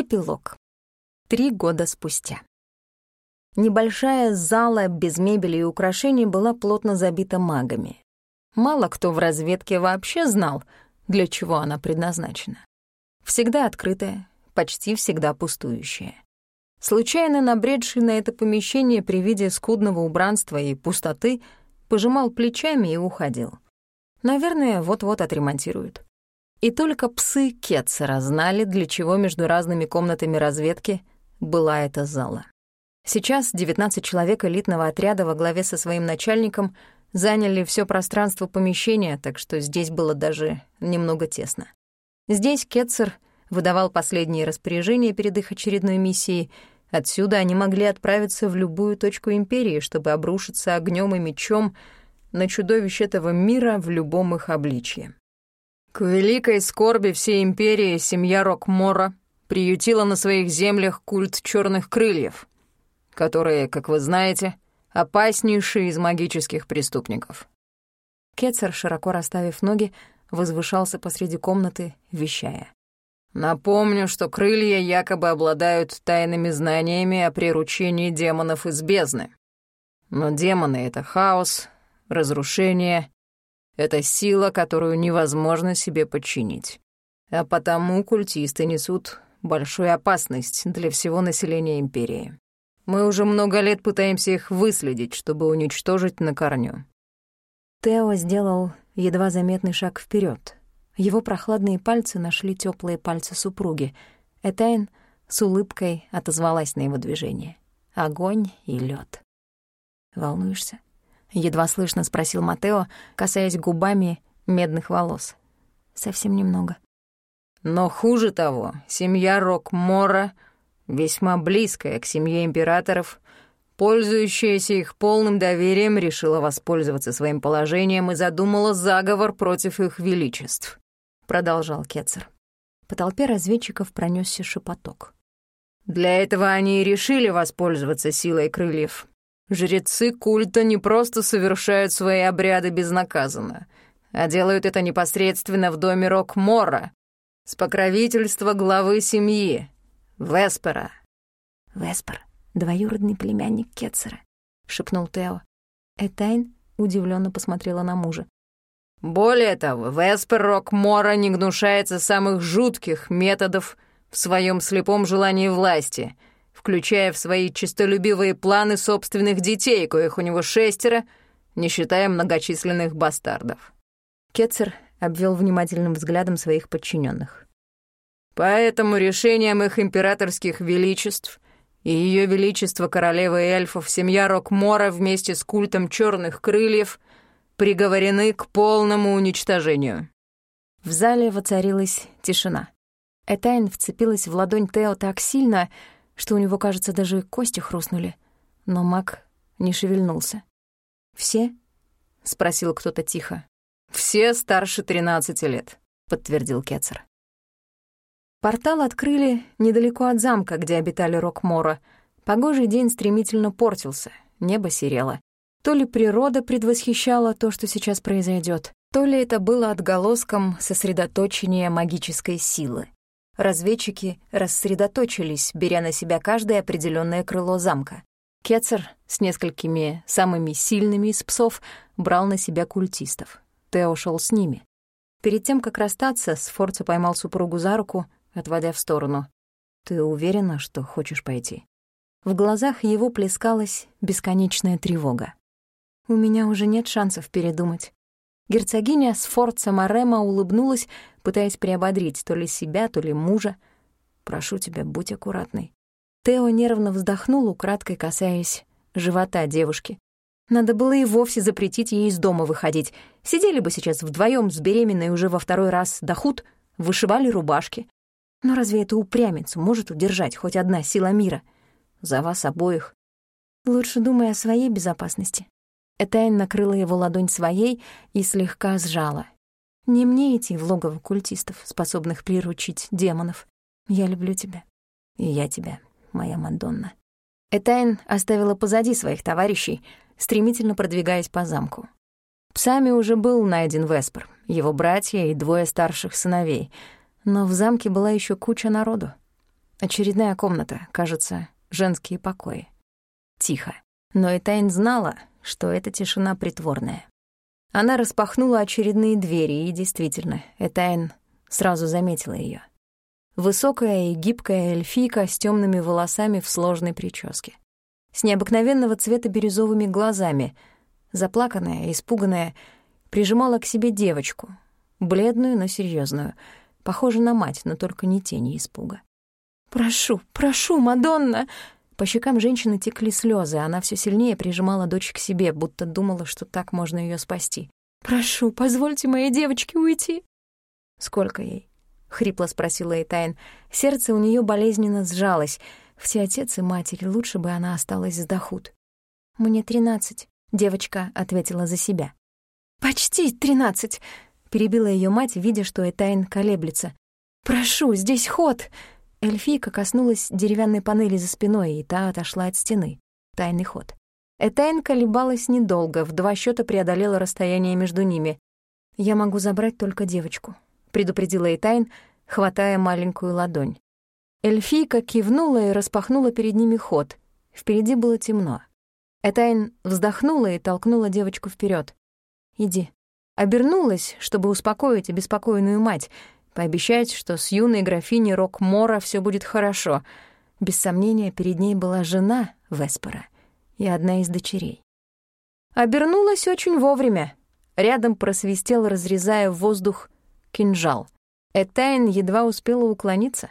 Эпилог. Три года спустя. Небольшая зала без мебели и украшений была плотно забита магами. Мало кто в разведке вообще знал, для чего она предназначена. Всегда открытая, почти всегда пустующая. Случайно набредший на это помещение при виде скудного убранства и пустоты пожимал плечами и уходил. Наверное, вот-вот отремонтируют. И только псы Кетцера знали, для чего между разными комнатами разведки была эта зала. Сейчас 19 человек элитного отряда во главе со своим начальником заняли все пространство помещения, так что здесь было даже немного тесно. Здесь Кетцер выдавал последние распоряжения перед их очередной миссией. Отсюда они могли отправиться в любую точку Империи, чтобы обрушиться огнем и мечом на чудовищ этого мира в любом их обличье. К великой скорби всей империи семья Рокмора приютила на своих землях культ черных крыльев, которые, как вы знаете, опаснейшие из магических преступников. Кетцер, широко расставив ноги, возвышался посреди комнаты, вещая. «Напомню, что крылья якобы обладают тайными знаниями о приручении демонов из бездны. Но демоны — это хаос, разрушение это сила, которую невозможно себе подчинить. А потому культисты несут большую опасность для всего населения Империи. Мы уже много лет пытаемся их выследить, чтобы уничтожить на корню». Тео сделал едва заметный шаг вперед. Его прохладные пальцы нашли теплые пальцы супруги. Этайн с улыбкой отозвалась на его движение. Огонь и лед. «Волнуешься?» — едва слышно спросил Матео, касаясь губами медных волос. «Совсем немного». «Но хуже того, семья Рокмора, весьма близкая к семье императоров, пользующаяся их полным доверием, решила воспользоваться своим положением и задумала заговор против их величеств», — продолжал Кетцер. По толпе разведчиков пронесся шепоток. «Для этого они и решили воспользоваться силой крыльев. Жрецы культа не просто совершают свои обряды безнаказанно, а делают это непосредственно в доме Рок-Мора, с покровительства главы семьи, Веспера. «Веспер, двоюродный племянник Кетцера», — шепнул Тео. Этайн удивленно посмотрела на мужа. «Более того, Веспер Рок-Мора не гнушается самых жутких методов в своем слепом желании власти — включая в свои честолюбивые планы собственных детей, коих у него шестеро, не считая многочисленных бастардов. Кетцер обвел внимательным взглядом своих подчиненных. Поэтому решением их императорских величеств и ее величество королевы эльфов семья Рокмора вместе с культом черных крыльев приговорены к полному уничтожению. В зале воцарилась тишина. Этайн вцепилась в ладонь Тео так сильно, что у него, кажется, даже кости хрустнули. Но маг не шевельнулся. «Все?» — спросил кто-то тихо. «Все старше тринадцати лет», — подтвердил Кетцер. Портал открыли недалеко от замка, где обитали Рокмора. Погожий день стремительно портился, небо серело. То ли природа предвосхищала то, что сейчас произойдет, то ли это было отголоском сосредоточения магической силы разведчики рассредоточились, беря на себя каждое определенное крыло замка. Кетцер с несколькими самыми сильными из псов брал на себя культистов. Тео шел с ними. Перед тем, как расстаться, Сфорца поймал супругу за руку, отводя в сторону. «Ты уверена, что хочешь пойти?» В глазах его плескалась бесконечная тревога. «У меня уже нет шансов передумать. Герцогиня Сфорца Марема улыбнулась, пытаясь приободрить то ли себя, то ли мужа. «Прошу тебя, будь аккуратной». Тео нервно вздохнул, украдкой касаясь живота девушки. Надо было и вовсе запретить ей из дома выходить. Сидели бы сейчас вдвоем с беременной уже во второй раз дохуд, вышивали рубашки. Но разве эту упрямицу может удержать хоть одна сила мира? За вас обоих. Лучше думай о своей безопасности. Этайн накрыла его ладонь своей и слегка сжала. «Не мне идти в логово культистов, способных приручить демонов. Я люблю тебя. И я тебя, моя Мадонна». Этайн оставила позади своих товарищей, стремительно продвигаясь по замку. Псами уже был найден Веспер, его братья и двое старших сыновей, но в замке была еще куча народу. Очередная комната, кажется, женские покои. Тихо. Но Этайн знала, что эта тишина притворная. Она распахнула очередные двери, и действительно, Этайн сразу заметила ее. Высокая и гибкая эльфийка с темными волосами в сложной прическе. С необыкновенного цвета бирюзовыми глазами, заплаканная, испуганная, прижимала к себе девочку, бледную, но серьезную, похожую на мать, но только не тени испуга. «Прошу, прошу, Мадонна!» По щекам женщины текли слезы, она все сильнее прижимала дочь к себе, будто думала, что так можно ее спасти. «Прошу, позвольте моей девочке уйти». «Сколько ей?» — хрипло спросила Эйтайн. Сердце у нее болезненно сжалось. Все отец и матери, лучше бы она осталась с Дахут. «Мне тринадцать», — девочка ответила за себя. «Почти тринадцать», — перебила ее мать, видя, что Этайн колеблется. «Прошу, здесь ход!» Эльфийка коснулась деревянной панели за спиной, и та отошла от стены. Тайный ход. Этайн колебалась недолго, в два счета преодолела расстояние между ними. «Я могу забрать только девочку», — предупредила Этайн, хватая маленькую ладонь. Эльфийка кивнула и распахнула перед ними ход. Впереди было темно. Этайн вздохнула и толкнула девочку вперед. «Иди». Обернулась, чтобы успокоить обеспокоенную мать — пообещать, что с юной графиней Рок-Мора все будет хорошо. Без сомнения, перед ней была жена Веспора и одна из дочерей. Обернулась очень вовремя. Рядом просвистел, разрезая воздух, кинжал. Этайн едва успела уклониться.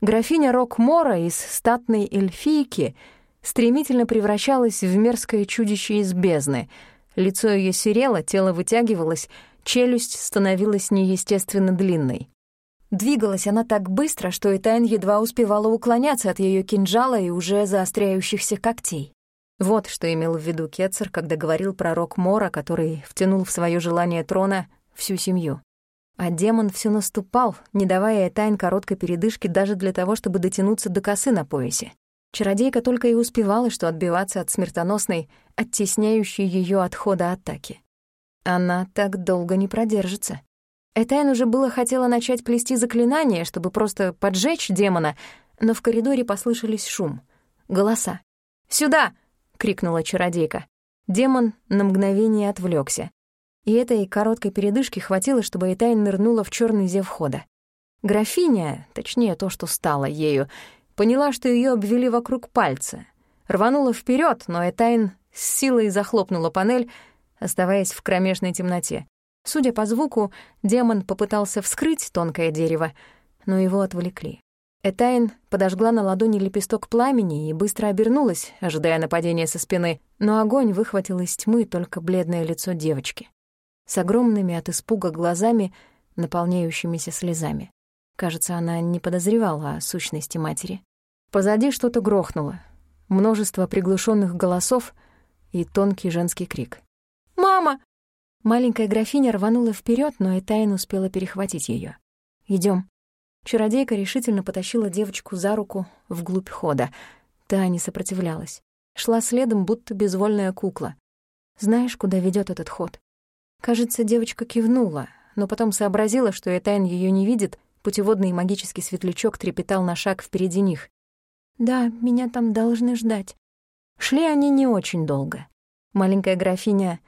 Графиня Рок-Мора из статной эльфийки стремительно превращалась в мерзкое чудище из бездны. Лицо ее серело, тело вытягивалось — челюсть становилась неестественно длинной. Двигалась она так быстро, что Этайн едва успевала уклоняться от ее кинжала и уже заостряющихся когтей. Вот что имел в виду Кетцер, когда говорил про рок Мора, который втянул в свое желание трона всю семью. А демон все наступал, не давая Этайн короткой передышки даже для того, чтобы дотянуться до косы на поясе. Чародейка только и успевала, что отбиваться от смертоносной, оттесняющей ее отхода атаки. Она так долго не продержится. Этайн уже было хотела начать плести заклинание, чтобы просто поджечь демона, но в коридоре послышались шум, голоса. «Сюда!» — крикнула чародейка. Демон на мгновение отвлекся. И этой короткой передышки хватило, чтобы Этайн нырнула в черный зев хода. Графиня, точнее то, что стало ею, поняла, что ее обвели вокруг пальца. Рванула вперед, но Этайн с силой захлопнула панель, оставаясь в кромешной темноте. Судя по звуку, демон попытался вскрыть тонкое дерево, но его отвлекли. Этайн подожгла на ладони лепесток пламени и быстро обернулась, ожидая нападения со спины, но огонь выхватил из тьмы только бледное лицо девочки с огромными от испуга глазами, наполняющимися слезами. Кажется, она не подозревала о сущности матери. Позади что-то грохнуло. Множество приглушенных голосов и тонкий женский крик. Мама!» Маленькая графиня рванула вперед, но и успела перехватить ее. Идем. Чародейка решительно потащила девочку за руку вглубь хода. Та не сопротивлялась. Шла следом, будто безвольная кукла. Знаешь, куда ведет этот ход? Кажется, девочка кивнула, но потом сообразила, что Этайн ее не видит, путеводный магический светлячок трепетал на шаг впереди них. «Да, меня там должны ждать». Шли они не очень долго. Маленькая графиня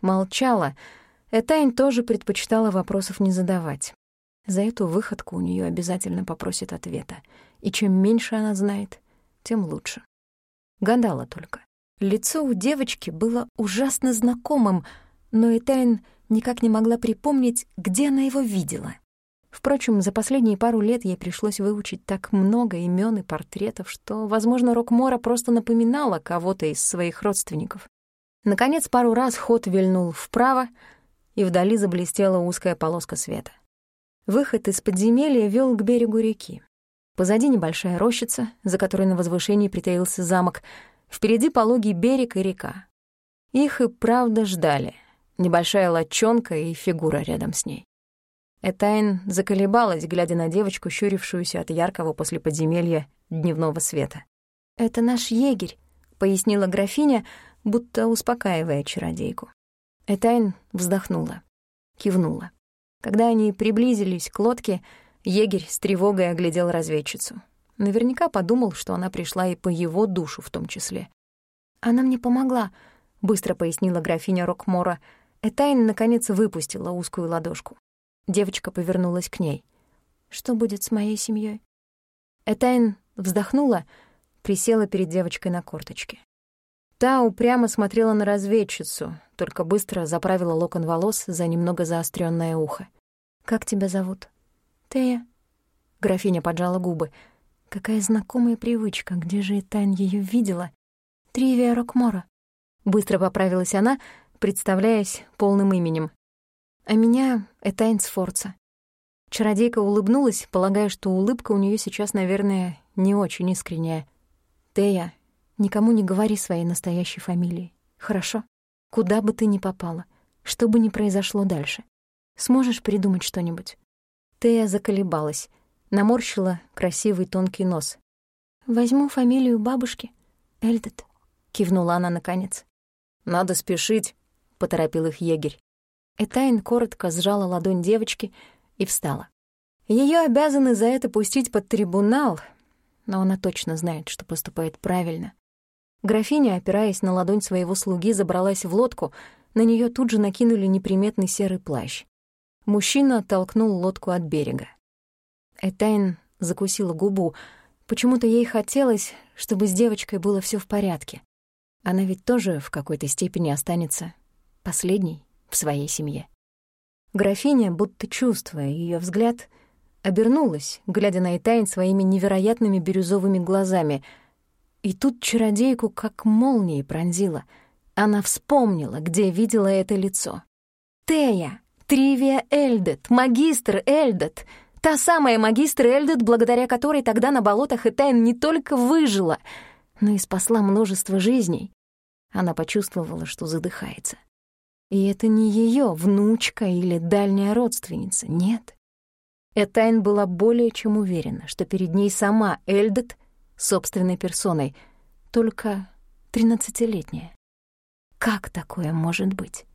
Молчала. Этайн тоже предпочитала вопросов не задавать. За эту выходку у нее обязательно попросит ответа. И чем меньше она знает, тем лучше. Гадала только. Лицо у девочки было ужасно знакомым, но Этайн никак не могла припомнить, где она его видела. Впрочем, за последние пару лет ей пришлось выучить так много имен и портретов, что, возможно, Рокмора просто напоминала кого-то из своих родственников. Наконец, пару раз ход вильнул вправо, и вдали заблестела узкая полоска света. Выход из подземелья вел к берегу реки. Позади небольшая рощица, за которой на возвышении притаился замок. Впереди пологий берег и река. Их и правда ждали. Небольшая лодчонка и фигура рядом с ней. Этайн заколебалась, глядя на девочку, щурившуюся от яркого после подземелья дневного света. «Это наш егерь», — пояснила графиня, будто успокаивая чародейку. Этайн вздохнула, кивнула. Когда они приблизились к лодке, егерь с тревогой оглядел разведчицу. Наверняка подумал, что она пришла и по его душу в том числе. «Она мне помогла», — быстро пояснила графиня Рокмора. Этайн, наконец, выпустила узкую ладошку. Девочка повернулась к ней. «Что будет с моей семьей? Этайн вздохнула, присела перед девочкой на корточки. Та упрямо смотрела на разведчицу, только быстро заправила локон волос за немного заостренное ухо. «Как тебя зовут?» «Тея». Графиня поджала губы. Какая знакомая привычка, где же Этайн ее видела? «Тривия Рокмора». Быстро поправилась она, представляясь полным именем. «А меня Этайн Сфорца». Чародейка улыбнулась, полагая, что улыбка у нее сейчас, наверное, не очень искренняя. «Тея, никому не говори своей настоящей фамилии, хорошо? Куда бы ты ни попала, что бы ни произошло дальше. Сможешь придумать что-нибудь?» Тея заколебалась, наморщила красивый тонкий нос. «Возьму фамилию бабушки, Эльдет», — кивнула она наконец. «Надо спешить», — поторопил их егерь. Этайн коротко сжала ладонь девочки и встала. Ее обязаны за это пустить под трибунал, но она точно знает, что поступает правильно. Графиня, опираясь на ладонь своего слуги, забралась в лодку, на нее тут же накинули неприметный серый плащ. Мужчина толкнул лодку от берега. Этайн закусила губу. Почему-то ей хотелось, чтобы с девочкой было все в порядке. Она ведь тоже в какой-то степени останется последней в своей семье. Графиня, будто чувствуя ее взгляд, обернулась, глядя на Этайн своими невероятными бирюзовыми глазами. И тут чародейку как молнией пронзила. Она вспомнила, где видела это лицо. «Тея! Тривия Эльдет! Магистр Эльдет!» Та самая магистр Эльдет, благодаря которой тогда на болотах Этайн не только выжила, но и спасла множество жизней. Она почувствовала, что задыхается. И это не ее внучка или дальняя родственница, нет. Этайн была более чем уверена, что перед ней сама Эльдет собственной персоной, только тринадцатилетняя. Как такое может быть?